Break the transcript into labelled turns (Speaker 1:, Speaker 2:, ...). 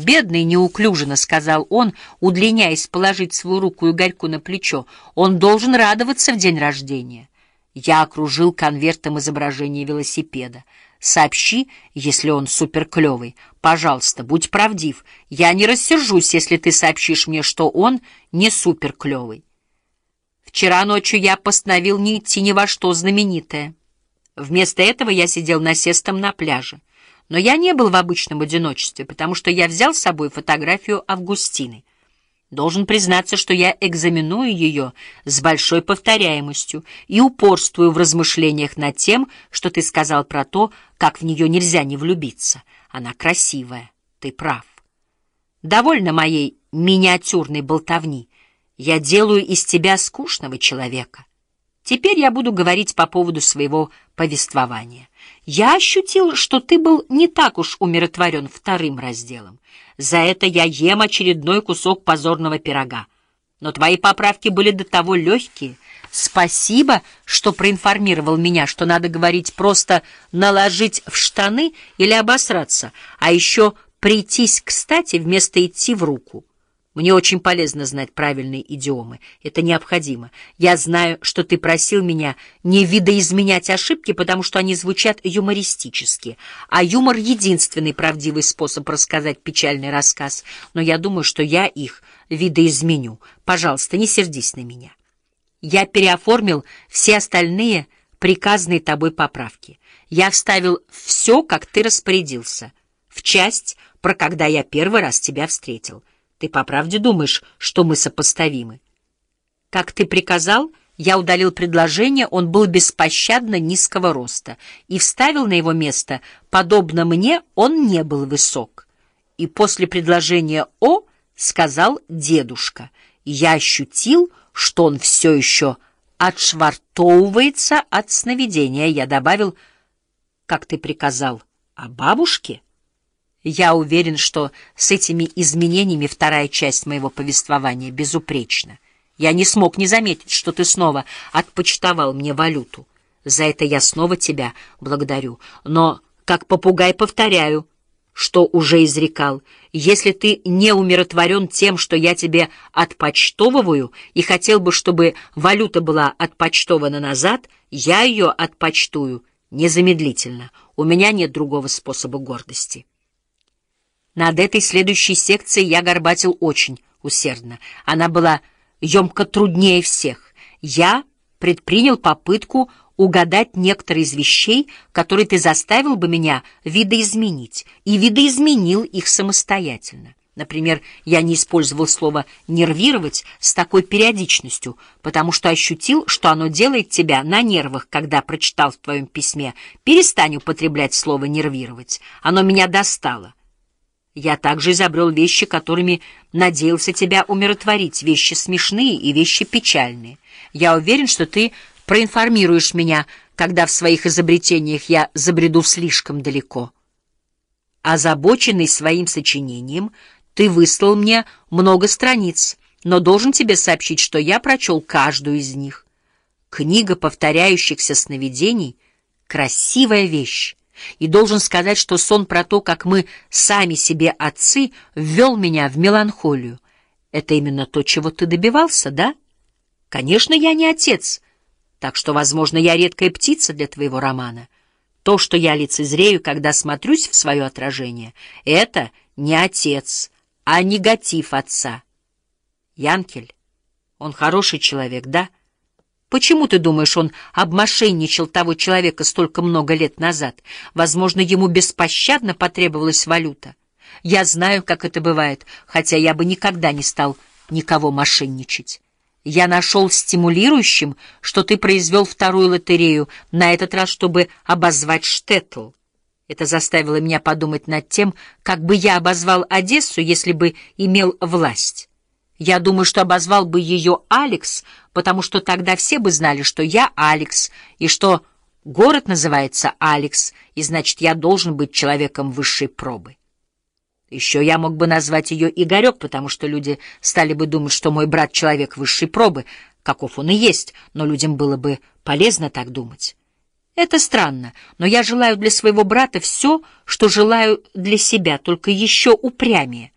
Speaker 1: «Бедный неуклюженно», — сказал он, удлиняясь положить свою руку Игорьку на плечо. «Он должен радоваться в день рождения». Я окружил конвертом изображение велосипеда. «Сообщи, если он суперклевый. Пожалуйста, будь правдив. Я не рассержусь, если ты сообщишь мне, что он не суперклевый». Вчера ночью я постановил не идти ни во что знаменитое. Вместо этого я сидел насестом на пляже. Но я не был в обычном одиночестве, потому что я взял с собой фотографию Августины. Должен признаться, что я экзаменую ее с большой повторяемостью и упорствую в размышлениях над тем, что ты сказал про то, как в нее нельзя не влюбиться. Она красивая, ты прав. Довольно моей миниатюрной болтовни. Я делаю из тебя скучного человека. Теперь я буду говорить по поводу своего повествования. Я ощутил, что ты был не так уж умиротворен вторым разделом. За это я ем очередной кусок позорного пирога. Но твои поправки были до того легкие. Спасибо, что проинформировал меня, что надо говорить просто «наложить в штаны» или «обосраться», а еще «прийтись кстати» вместо «идти в руку». Мне очень полезно знать правильные идиомы. Это необходимо. Я знаю, что ты просил меня не видоизменять ошибки, потому что они звучат юмористически. А юмор — единственный правдивый способ рассказать печальный рассказ. Но я думаю, что я их видоизменю. Пожалуйста, не сердись на меня. Я переоформил все остальные приказанные тобой поправки. Я вставил все, как ты распорядился, в часть, про когда я первый раз тебя встретил. Ты по правде думаешь, что мы сопоставимы? Как ты приказал, я удалил предложение, он был беспощадно низкого роста, и вставил на его место, подобно мне, он не был высок. И после предложения «О» сказал дедушка. Я ощутил, что он все еще отшвартовывается от сновидения. Я добавил, как ты приказал, о бабушке? Я уверен, что с этими изменениями вторая часть моего повествования безупречна. Я не смог не заметить, что ты снова отпочтовал мне валюту. За это я снова тебя благодарю. Но, как попугай, повторяю, что уже изрекал. Если ты не умиротворен тем, что я тебе отпочтовываю, и хотел бы, чтобы валюта была отпочтована назад, я ее отпочтую незамедлительно. У меня нет другого способа гордости». Над этой следующей секцией я горбатил очень усердно. Она была емко труднее всех. Я предпринял попытку угадать некоторые из вещей, которые ты заставил бы меня видоизменить, и видоизменил их самостоятельно. Например, я не использовал слово «нервировать» с такой периодичностью, потому что ощутил, что оно делает тебя на нервах, когда прочитал в твоем письме. Перестань употреблять слово «нервировать». Оно меня достало. Я также изобрел вещи, которыми надеялся тебя умиротворить, вещи смешные и вещи печальные. Я уверен, что ты проинформируешь меня, когда в своих изобретениях я забреду слишком далеко. Озабоченный своим сочинением, ты выслал мне много страниц, но должен тебе сообщить, что я прочел каждую из них. Книга повторяющихся сновидений — красивая вещь и должен сказать, что сон про то, как мы сами себе отцы, ввел меня в меланхолию. Это именно то, чего ты добивался, да? Конечно, я не отец, так что, возможно, я редкая птица для твоего романа. То, что я лицезрею, когда смотрюсь в свое отражение, это не отец, а негатив отца. Янкель, он хороший человек, да? — Почему, ты думаешь, он обмошенничал того человека столько много лет назад? Возможно, ему беспощадно потребовалась валюта. Я знаю, как это бывает, хотя я бы никогда не стал никого мошенничать. Я нашел стимулирующим, что ты произвел вторую лотерею, на этот раз, чтобы обозвать Штеттл. Это заставило меня подумать над тем, как бы я обозвал Одессу, если бы имел власть. Я думаю, что обозвал бы ее Алекс, потому что тогда все бы знали, что я Алекс, и что город называется Алекс, и значит, я должен быть человеком высшей пробы. Еще я мог бы назвать ее Игорек, потому что люди стали бы думать, что мой брат — человек высшей пробы, каков он и есть, но людям было бы полезно так думать. Это странно, но я желаю для своего брата все, что желаю для себя, только еще упрямее.